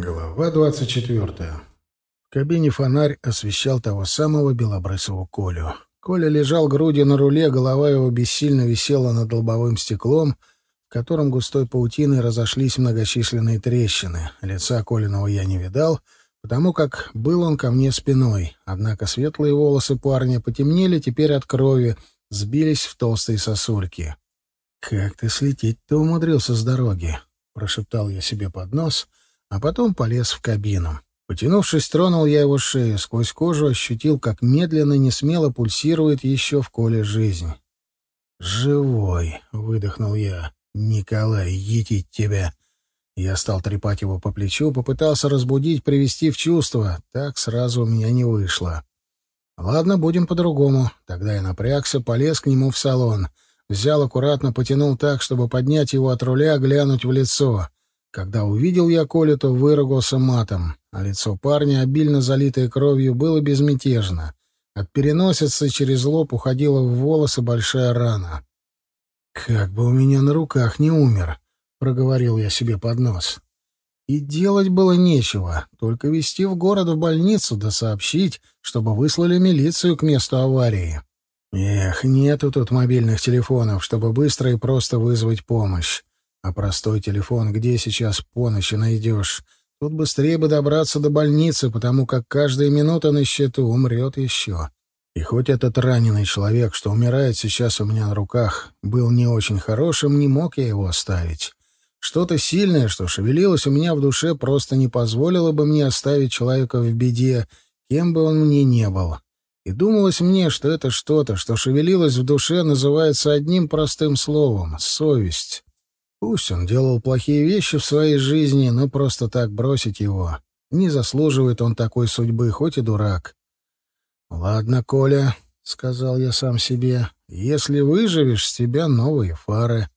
Глава двадцать четвертая. В кабине фонарь освещал того самого белобрысого Колю. Коля лежал грудью на руле, голова его бессильно висела над лобовым стеклом, в котором густой паутиной разошлись многочисленные трещины. Лица Колиного я не видал, потому как был он ко мне спиной. Однако светлые волосы парня потемнели теперь от крови, сбились в толстые сосульки. «Как ты слететь-то умудрился с дороги?» — прошептал я себе под нос — а потом полез в кабину. Потянувшись, тронул я его шею, сквозь кожу ощутил, как медленно, несмело пульсирует еще в коле жизнь. «Живой!» — выдохнул я. «Николай, етить тебя!» Я стал трепать его по плечу, попытался разбудить, привести в чувство. Так сразу у меня не вышло. «Ладно, будем по-другому». Тогда я напрягся, полез к нему в салон. Взял аккуратно, потянул так, чтобы поднять его от руля, глянуть в лицо. Когда увидел я Колю, то выругался матом, а лицо парня, обильно залитое кровью, было безмятежно. От переносицы через лоб уходила в волосы большая рана. «Как бы у меня на руках не умер», — проговорил я себе под нос. И делать было нечего, только везти в город в больницу да сообщить, чтобы выслали милицию к месту аварии. Эх, нету тут мобильных телефонов, чтобы быстро и просто вызвать помощь. А простой телефон где сейчас по ночи найдешь? Тут быстрее бы добраться до больницы, потому как каждая минута на счету умрет еще. И хоть этот раненый человек, что умирает сейчас у меня на руках, был не очень хорошим, не мог я его оставить. Что-то сильное, что шевелилось у меня в душе, просто не позволило бы мне оставить человека в беде, кем бы он мне не был. И думалось мне, что это что-то, что шевелилось в душе, называется одним простым словом — совесть. Пусть он делал плохие вещи в своей жизни, но просто так бросить его. Не заслуживает он такой судьбы, хоть и дурак. «Ладно, Коля», — сказал я сам себе, — «если выживешь, с тебя новые фары».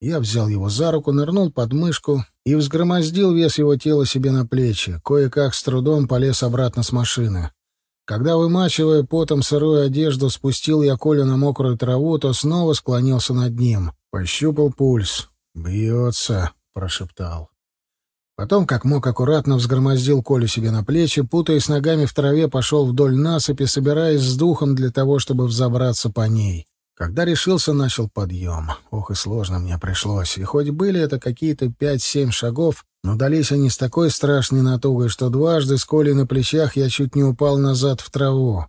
Я взял его за руку, нырнул под мышку и взгромоздил вес его тела себе на плечи, кое-как с трудом полез обратно с машины. Когда, вымачивая потом сырую одежду, спустил я Колю на мокрую траву, то снова склонился над ним. Пощупал пульс. «Бьется», — прошептал. Потом, как мог, аккуратно взгромоздил Колю себе на плечи, путаясь ногами в траве, пошел вдоль насыпи, собираясь с духом для того, чтобы взобраться по ней. Когда решился, начал подъем. Ох, и сложно мне пришлось. И хоть были это какие-то пять-семь шагов, но дались они с такой страшной натугой, что дважды с Колей на плечах я чуть не упал назад в траву.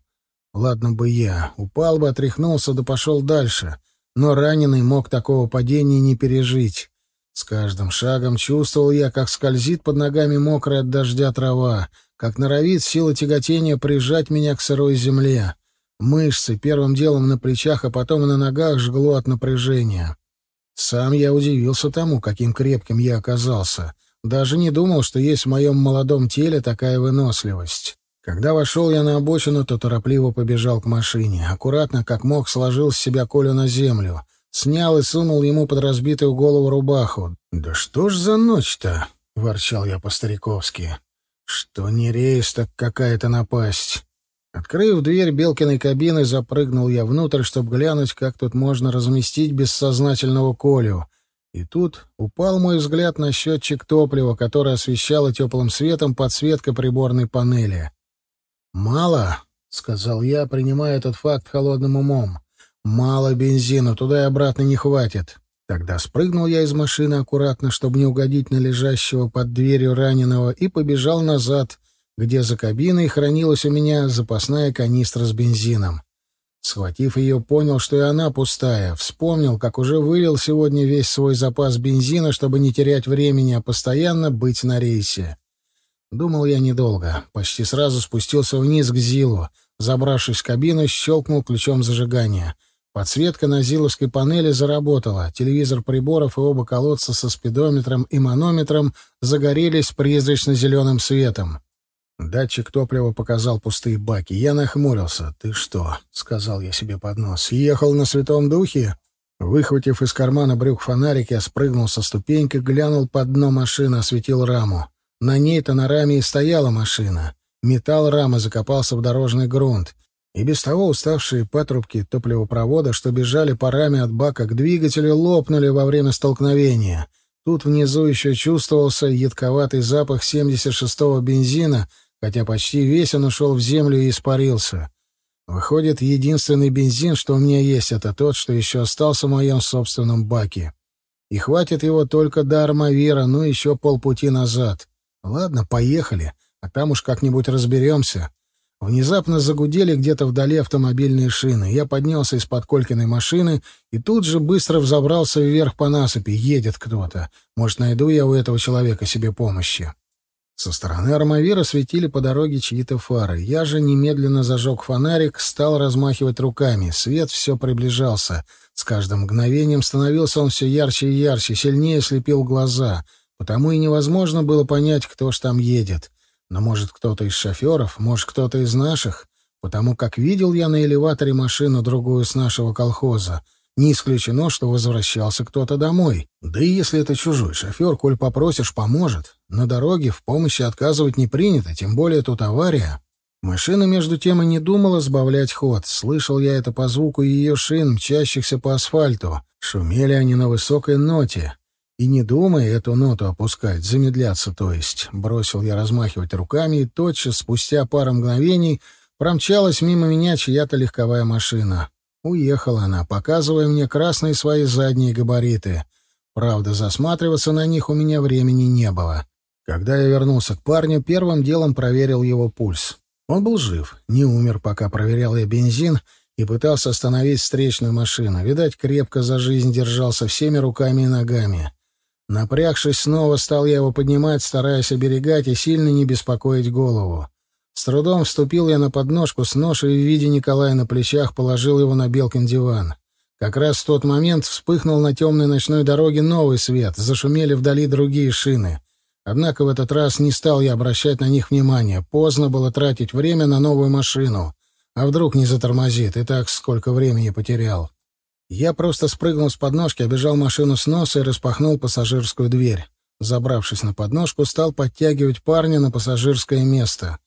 Ладно бы я. Упал бы, отряхнулся, да пошел дальше. Но раненый мог такого падения не пережить. С каждым шагом чувствовал я, как скользит под ногами мокрая от дождя трава, как норовит сила тяготения прижать меня к сырой земле. Мышцы первым делом на плечах, а потом и на ногах жгло от напряжения. Сам я удивился тому, каким крепким я оказался. Даже не думал, что есть в моем молодом теле такая выносливость. Когда вошел я на обочину, то торопливо побежал к машине. Аккуратно, как мог, сложил с себя Колю на землю. Снял и сунул ему под разбитую голову рубаху. «Да что ж за ночь-то?» — ворчал я по-стариковски. «Что не рейс, так какая-то напасть». Открыв дверь Белкиной кабины, запрыгнул я внутрь, чтобы глянуть, как тут можно разместить бессознательного Колю. И тут упал мой взгляд на счетчик топлива, который освещало теплым светом подсветка приборной панели. «Мало», — сказал я, принимая этот факт холодным умом. «Мало бензина, туда и обратно не хватит». Тогда спрыгнул я из машины аккуратно, чтобы не угодить на лежащего под дверью раненого, и побежал назад, где за кабиной хранилась у меня запасная канистра с бензином. Схватив ее, понял, что и она пустая. Вспомнил, как уже вылил сегодня весь свой запас бензина, чтобы не терять времени, а постоянно быть на рейсе. Думал я недолго. Почти сразу спустился вниз к Зилу. Забравшись в кабину, щелкнул ключом зажигания. Подсветка на зиловской панели заработала. Телевизор приборов и оба колодца со спидометром и манометром загорелись призрачно-зеленым светом. Датчик топлива показал пустые баки. Я нахмурился. «Ты что?» — сказал я себе под нос. «Ехал на Святом Духе?» Выхватив из кармана брюк фонарик, я спрыгнул со ступеньки, глянул под дно машины, осветил раму. На ней-то на раме и стояла машина. Металл рамы закопался в дорожный грунт. И без того уставшие патрубки топливопровода, что бежали по раме от бака к двигателю, лопнули во время столкновения. Тут внизу еще чувствовался едковатый запах 76-го бензина, хотя почти весь он ушел в землю и испарился. Выходит, единственный бензин, что у меня есть, это тот, что еще остался в моем собственном баке. И хватит его только до Армавира, ну еще полпути назад. Ладно, поехали, а там уж как-нибудь разберемся. Внезапно загудели где-то вдали автомобильные шины. Я поднялся из-под Колькиной машины и тут же быстро взобрался вверх по насыпи. Едет кто-то. Может, найду я у этого человека себе помощи. Со стороны Армавира светили по дороге чьи-то фары. Я же немедленно зажег фонарик, стал размахивать руками. Свет все приближался. С каждым мгновением становился он все ярче и ярче, сильнее слепил глаза. Потому и невозможно было понять, кто ж там едет. Но, может, кто-то из шоферов, может, кто-то из наших, потому как видел я на элеваторе машину другую с нашего колхоза. Не исключено, что возвращался кто-то домой. Да и если это чужой шофер, коль попросишь, поможет. На дороге в помощи отказывать не принято, тем более тут авария. Машина, между тем, и не думала сбавлять ход. Слышал я это по звуку ее шин, мчащихся по асфальту. Шумели они на высокой ноте. И не думай эту ноту опускать, замедляться, то есть. Бросил я размахивать руками, и тотчас, спустя пару мгновений, промчалась мимо меня чья-то легковая машина. Уехала она, показывая мне красные свои задние габариты. Правда, засматриваться на них у меня времени не было. Когда я вернулся к парню, первым делом проверил его пульс. Он был жив, не умер, пока проверял я бензин и пытался остановить встречную машину. Видать, крепко за жизнь держался всеми руками и ногами. Напрягшись снова, стал я его поднимать, стараясь оберегать и сильно не беспокоить голову. С трудом вступил я на подножку с ношей в виде Николая на плечах положил его на Белкин диван. Как раз в тот момент вспыхнул на темной ночной дороге новый свет, зашумели вдали другие шины. Однако в этот раз не стал я обращать на них внимания. Поздно было тратить время на новую машину. А вдруг не затормозит? И так сколько времени потерял. Я просто спрыгнул с подножки, обежал машину с носа и распахнул пассажирскую дверь. Забравшись на подножку, стал подтягивать парня на пассажирское место.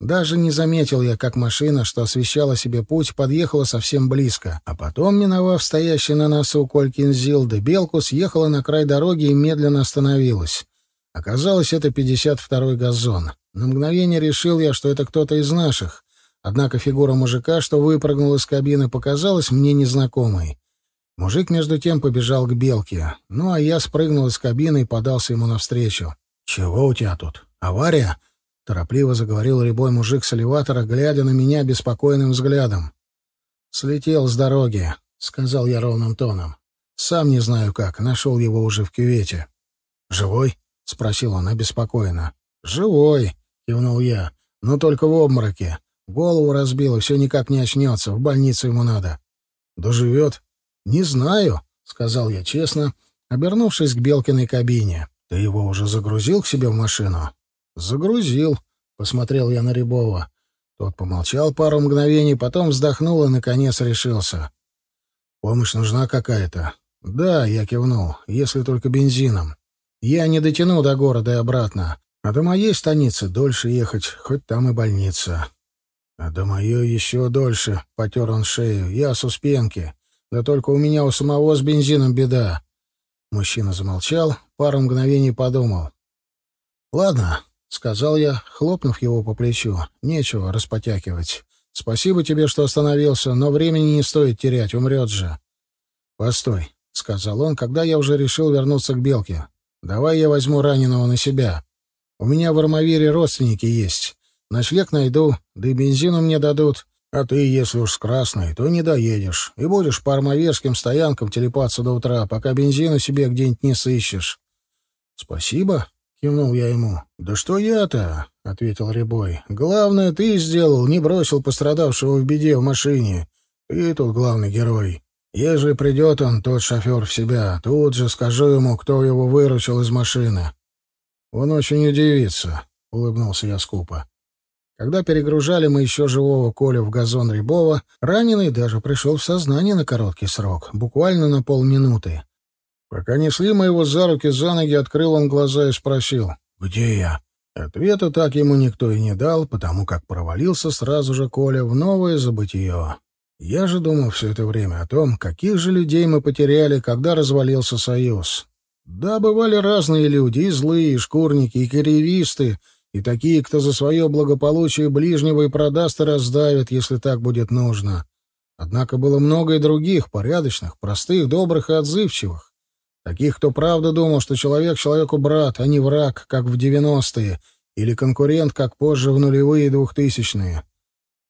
Даже не заметил я, как машина, что освещала себе путь, подъехала совсем близко, а потом, миновав стоящий на носу Колькин Зилды, Белку съехала на край дороги и медленно остановилась. Оказалось, это 52-й газон. На мгновение решил я, что это кто-то из наших. Однако фигура мужика, что выпрыгнул из кабины, показалась мне незнакомой. Мужик, между тем, побежал к Белке. Ну, а я спрыгнул из кабины и подался ему навстречу. «Чего у тебя тут? Авария?» — торопливо заговорил рябой мужик с элеватора, глядя на меня беспокойным взглядом. «Слетел с дороги», — сказал я ровным тоном. «Сам не знаю как, нашел его уже в кювете». «Живой?» — спросил он обеспокоенно. «Живой», — кивнул я, — «но только в обмороке. Голову разбило, все никак не очнется, в больницу ему надо». «Доживет?» «Не знаю», — сказал я честно, обернувшись к Белкиной кабине. «Ты его уже загрузил к себе в машину?» «Загрузил», — посмотрел я на Рябова. Тот помолчал пару мгновений, потом вздохнул и, наконец, решился. «Помощь нужна какая-то?» «Да», — я кивнул, — «если только бензином. Я не дотяну до города и обратно, а до моей станицы дольше ехать, хоть там и больница». «А до моей еще дольше», — потер он шею, — «я с Успенки. Да только у меня у самого с бензином беда. Мужчина замолчал, пару мгновений подумал. «Ладно», — сказал я, хлопнув его по плечу. «Нечего распотякивать. Спасибо тебе, что остановился, но времени не стоит терять, умрет же». «Постой», — сказал он, когда я уже решил вернуться к Белке. «Давай я возьму раненого на себя. У меня в Армавире родственники есть. Ночлег найду, да и бензину мне дадут. А ты, если уж с красной, то не доедешь и будешь по армавирским стоянкам телепаться до утра, пока бензина себе где-нибудь не сыщешь. — Спасибо, — кивнул я ему. — Да что я-то, — ответил Рябой. — Главное, ты сделал, не бросил пострадавшего в беде в машине. Ты тут главный герой. Ежели придет он, тот шофер, в себя, тут же скажу ему, кто его выручил из машины. — Он очень удивится, — улыбнулся я скупо. Когда перегружали мы еще живого Колю в газон Рябова, раненый даже пришел в сознание на короткий срок, буквально на полминуты. Пока несли мы его за руки, за ноги, открыл он глаза и спросил, «Где я?» Ответа так ему никто и не дал, потому как провалился сразу же Коля в новое забытие. Я же думал все это время о том, каких же людей мы потеряли, когда развалился Союз. Да, бывали разные люди, и злые, и шкурники, и карьеристы, и такие, кто за свое благополучие ближнего и продаст и раздавит, если так будет нужно. Однако было много и других, порядочных, простых, добрых и отзывчивых. Таких, кто правда думал, что человек человеку брат, а не враг, как в девяностые, или конкурент, как позже в нулевые и двухтысячные.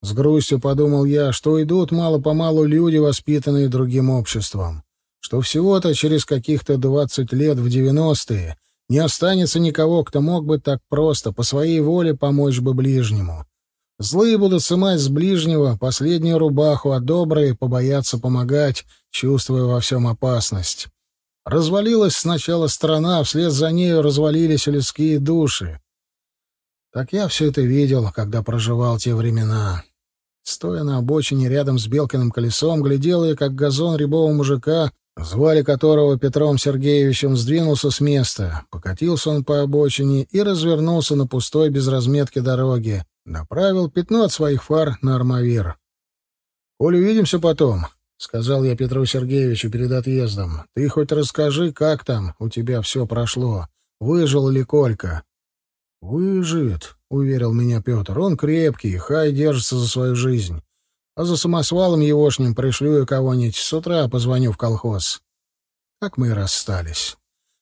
С грустью подумал я, что идут мало-помалу люди, воспитанные другим обществом, что всего-то через каких-то двадцать лет в девяностые не останется никого, кто мог бы так просто, по своей воле, помочь бы ближнему. Злые будут сымать с ближнего последнюю рубаху, а добрые побоятся помогать, чувствуя во всем опасность. Развалилась сначала страна, вслед за нею развалились людские души. Так я все это видел, когда проживал те времена. Стоя на обочине рядом с Белкиным колесом, глядел я, как газон рябого мужика, звали которого Петром Сергеевичем, сдвинулся с места. Покатился он по обочине и развернулся на пустой без разметки дороге. Направил пятно от своих фар на армавир. «Коль увидимся потом», — сказал я Петру Сергеевичу перед отъездом, — «ты хоть расскажи, как там у тебя все прошло. Выжил ли Колька?» «Выживет», — уверил меня Петр. «Он крепкий, хай держится за свою жизнь. А за самосвалом егошним пришлю я кого-нибудь. С утра позвоню в колхоз». Так мы и расстались.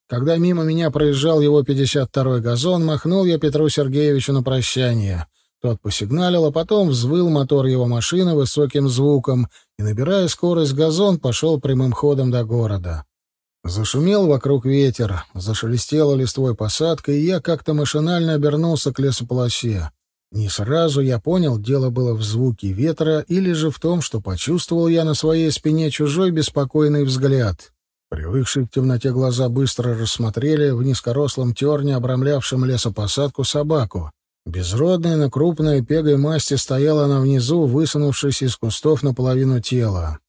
Когда мимо меня проезжал его 52-й газон, махнул я Петру Сергеевичу на прощание. Тот посигналил, а потом взвыл мотор его машины высоким звуком и, набирая скорость, газон пошел прямым ходом до города. Зашумел вокруг ветер, зашелестела листвой посадка, и я как-то машинально обернулся к лесополосе. Не сразу я понял, дело было в звуке ветра или же в том, что почувствовал я на своей спине чужой беспокойный взгляд. Привыкшие к темноте глаза быстро рассмотрели в низкорослом терне, обрамлявшем лесопосадку, собаку. Безродная, но крупная пегой масти стояла она внизу, высунувшись из кустов наполовину тела.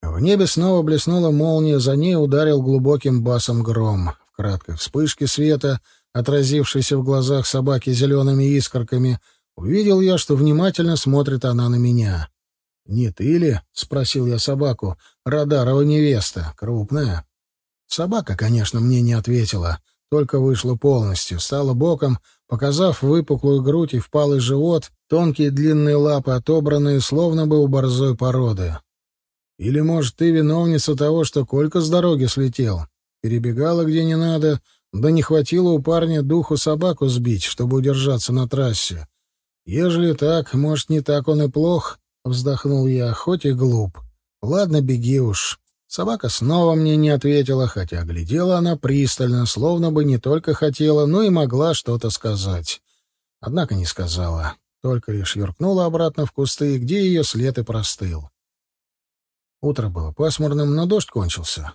В небе снова блеснула молния, за ней ударил глубоким басом гром. В краткой вспышке света, отразившейся в глазах собаки зелеными искорками, увидел я, что внимательно смотрит она на меня. «Не ты ли?» — спросил я собаку. «Радарова невеста. Крупная». Собака, конечно, мне не ответила, только вышла полностью, стала боком, показав выпуклую грудь и впалый живот, тонкие длинные лапы, отобранные, словно бы у борзой породы. Или, может, ты виновница того, что Колька с дороги слетел? Перебегала где не надо, да не хватило у парня духу собаку сбить, чтобы удержаться на трассе. Ежели так, может, не так он и плох, — вздохнул я, хоть и глуп. Ладно, беги уж. Собака снова мне не ответила, хотя глядела она пристально, словно бы не только хотела, но и могла что-то сказать. Однако не сказала, только лишь юркнула обратно в кусты, где ее след и простыл. Утро было пасмурным, но дождь кончился.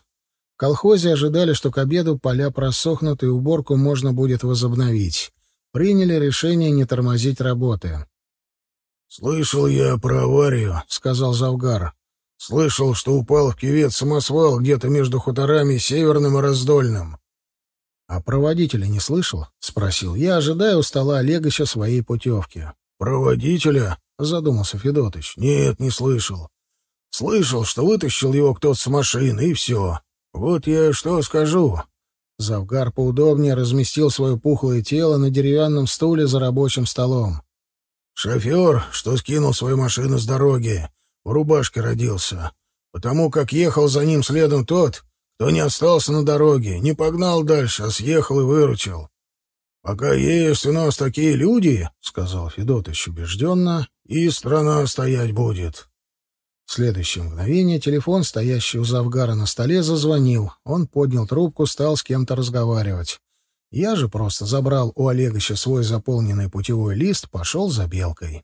В колхозе ожидали, что к обеду поля просохнут и уборку можно будет возобновить. Приняли решение не тормозить работы. «Слышал я про аварию», — сказал Завгар. Слышал, что упал в кювет самосвал где-то между хуторами Северным и Раздольным. — А проводителя не слышал? — спросил я, ожидая у стола Олегача своей путевки. — Проводителя? — задумался Федотыч. — Нет, не слышал. Слышал, что вытащил его кто-то с машины, и все. Вот я что скажу. Завгар поудобнее разместил свое пухлое тело на деревянном стуле за рабочим столом. Шофер, что скинул свою машину с дороги, в рубашке родился, потому как ехал за ним следом тот, кто не остался на дороге, не погнал дальше, а съехал и выручил. «Пока есть у нас такие люди, — сказал Федотыч убежденно, — и страна стоять будет». Следующее мгновение телефон, стоящий у Завгара на столе, зазвонил. Он поднял трубку, стал с кем-то разговаривать. Я же просто забрал у Олегача свой заполненный путевой лист, пошел за Белкой.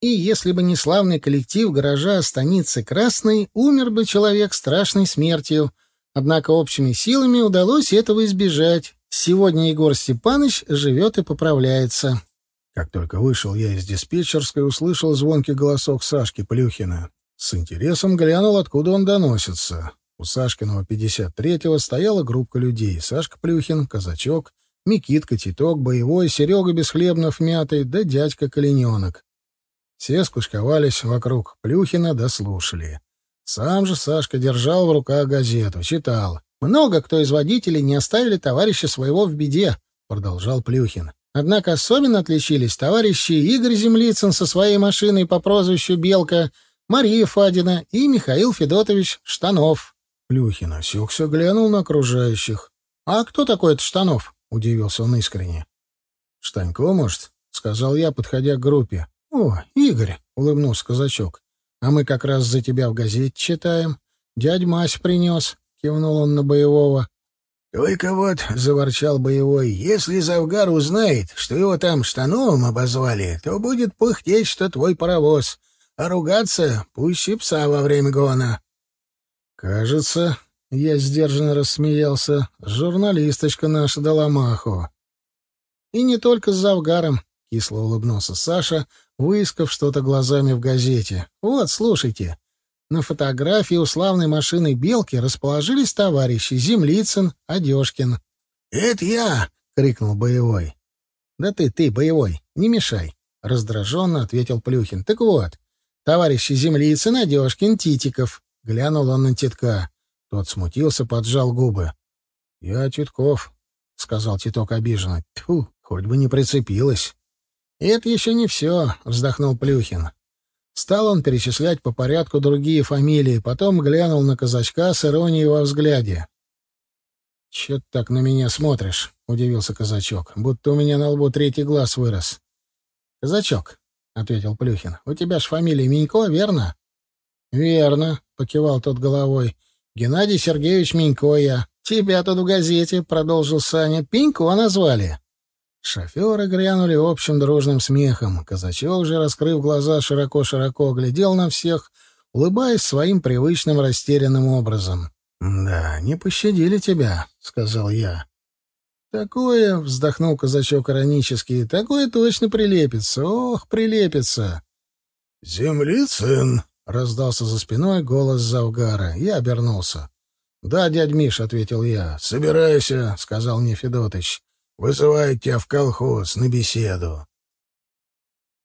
И если бы не славный коллектив гаража станицы Красной, умер бы человек страшной смертью. Однако общими силами удалось этого избежать. Сегодня Егор Степанович живет и поправляется. Как только вышел я из диспетчерской, услышал звонкий голосок Сашки Плюхина. С интересом глянул, откуда он доносится. У Сашкиного 53-го стояла группа людей. Сашка Плюхин, Казачок, Микитка Титок, Боевой, Серега Бесхлебнов Мятый, да дядька Калиненок. Все скучковались вокруг Плюхина, дослушали. Сам же Сашка держал в руках газету, читал. Много кто из водителей не оставили товарища своего в беде, продолжал Плюхин. Однако особенно отличились товарищи Игорь Землицын со своей машиной по прозвищу Белка, Мария Фадина и Михаил Федотович Штанов. Плюхин осекся, глянул на окружающих. «А кто такой этот Штанов?» — удивился он искренне. «Штанько, может?» — сказал я, подходя к группе. «О, Игорь!» — улыбнулся казачок. «А мы как раз за тебя в газете читаем. Дядь Мась принес», — кивнул он на боевого. «Только вот», — заворчал боевой, — «если Завгар узнает, что его там Штановым обозвали, то будет пыхтеть, что твой паровоз, а ругаться пусть пса во время гона». «Кажется, я сдержанно рассмеялся. Журналисточка наша дала маху. И не только с Завгаром, кисло улыбнулся Саша, выискав что-то глазами в газете. Вот, слушайте. На фотографии у славной машины «Белки» расположились товарищи Землицын, Одежкин. «Это я!» — крикнул боевой. «Да ты, ты, боевой, не мешай!» — раздраженно ответил Плюхин. «Так вот, товарищи Землицын, Одежкин, Титиков!» — глянул он на Титка. Тот смутился, поджал губы. — Я Титков, — сказал Титок обиженно. — Тьфу, хоть бы не прицепилась. — Это еще не все, — вздохнул Плюхин. Стал он перечислять по порядку другие фамилии, потом глянул на казачка с иронией во взгляде. — Че ты так на меня смотришь? — удивился казачок. — Будто у меня на лбу третий глаз вырос. — Казачок, — ответил Плюхин, — у тебя ж фамилия Минько, верно? — Верно, — покивал тот головой. Геннадий Сергеевич Минько я. Тебя тут в газете, — продолжил Саня, — Пенько назвали. Шоферы грянули общим дружным смехом. Казачок же, раскрыв глаза широко-широко, глядел на всех, улыбаясь своим привычным растерянным образом. «Да, не пощадили тебя», — сказал я. «Такое», — вздохнул казачок иронически, — «такое точно прилепится. Ох, прилепится». «Землицын», — раздался за спиной голос Завгара. Я обернулся. «Да, дядь Миш», — ответил я. «Собирайся», — сказал мне Федотыч. «Вызывает тебя в колхоз на беседу».